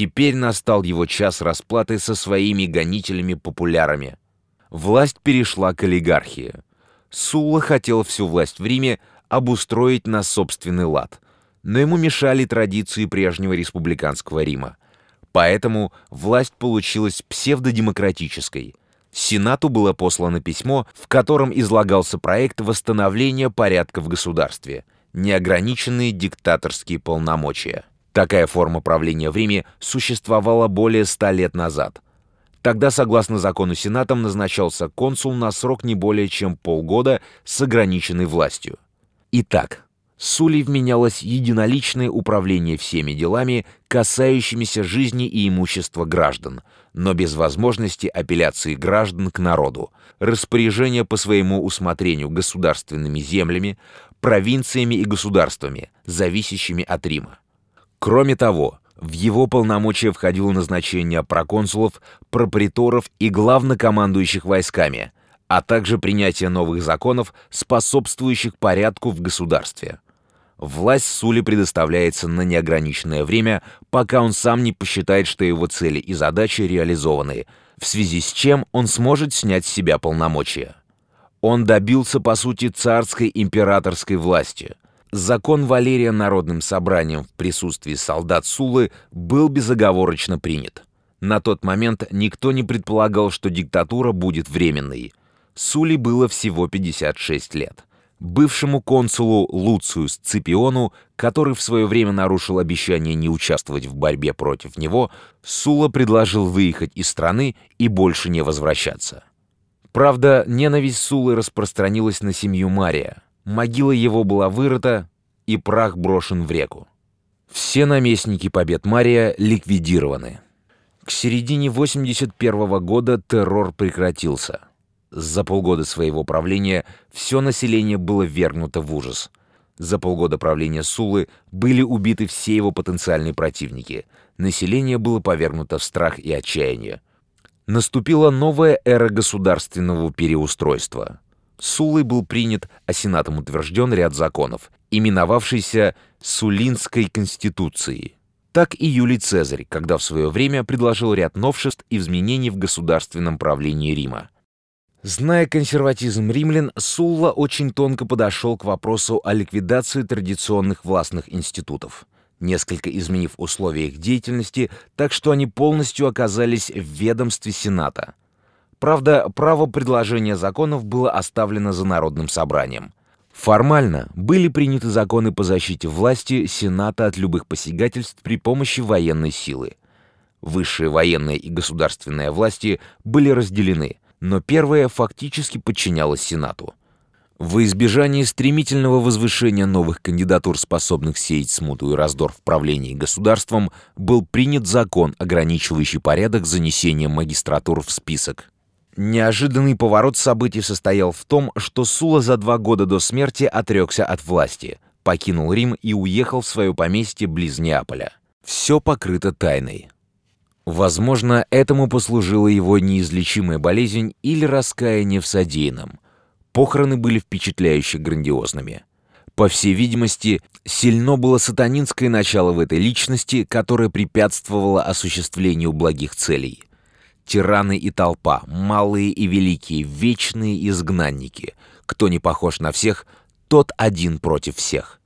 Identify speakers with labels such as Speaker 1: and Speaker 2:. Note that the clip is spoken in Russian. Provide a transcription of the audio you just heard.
Speaker 1: Теперь настал его час расплаты со своими гонителями-популярами. Власть перешла к олигархии. Сулла хотел всю власть в Риме обустроить на собственный лад, но ему мешали традиции прежнего республиканского Рима. Поэтому власть получилась псевдодемократической. Сенату было послано письмо, в котором излагался проект восстановления порядка в государстве, неограниченные диктаторские полномочия. Такая форма правления в Риме существовала более ста лет назад. Тогда, согласно закону Сенатом, назначался консул на срок не более чем полгода с ограниченной властью. Итак, Сули вменялось единоличное управление всеми делами, касающимися жизни и имущества граждан, но без возможности апелляции граждан к народу, распоряжения по своему усмотрению государственными землями, провинциями и государствами, зависящими от Рима. Кроме того, в его полномочия входило назначение проконсулов, проприторов и главнокомандующих войсками, а также принятие новых законов, способствующих порядку в государстве. Власть Сули предоставляется на неограниченное время, пока он сам не посчитает, что его цели и задачи реализованы, в связи с чем он сможет снять с себя полномочия. Он добился, по сути, царской императорской власти – Закон Валерия Народным собранием в присутствии солдат Сулы был безоговорочно принят. На тот момент никто не предполагал, что диктатура будет временной. Сули было всего 56 лет. Бывшему консулу Луцию Сципиону, который в свое время нарушил обещание не участвовать в борьбе против него, Сула предложил выехать из страны и больше не возвращаться. Правда, ненависть Сулы распространилась на семью Мария – Могила его была вырыта, и прах брошен в реку. Все наместники побед Мария ликвидированы. К середине 81 -го года террор прекратился. За полгода своего правления все население было вергнуто в ужас. За полгода правления Сулы были убиты все его потенциальные противники. Население было повергнуто в страх и отчаяние. Наступила новая эра государственного переустройства. Сулой был принят, а Сенатом утвержден ряд законов, именовавшийся Сулинской конституцией. Так и Юлий Цезарь, когда в свое время предложил ряд новшеств и изменений в государственном правлении Рима. Зная консерватизм римлян, Сулла очень тонко подошел к вопросу о ликвидации традиционных властных институтов, несколько изменив условия их деятельности, так что они полностью оказались в ведомстве Сената. Правда, право предложения законов было оставлено за народным собранием. Формально были приняты законы по защите власти Сената от любых посягательств при помощи военной силы. Высшие военные и государственные власти были разделены, но первая фактически подчинялась Сенату. В избежание стремительного возвышения новых кандидатур, способных сеять смуту и раздор в правлении государством, был принят закон, ограничивающий порядок занесения магистратур в список. Неожиданный поворот событий состоял в том, что Сула за два года до смерти отрекся от власти, покинул Рим и уехал в свое поместье близ Неаполя. Все покрыто тайной. Возможно, этому послужила его неизлечимая болезнь или раскаяние в содеянном. Похороны были впечатляюще грандиозными. По всей видимости, сильно было сатанинское начало в этой личности, которое препятствовало осуществлению благих целей тираны и толпа, малые и великие, вечные изгнанники. Кто не похож на всех, тот один против всех.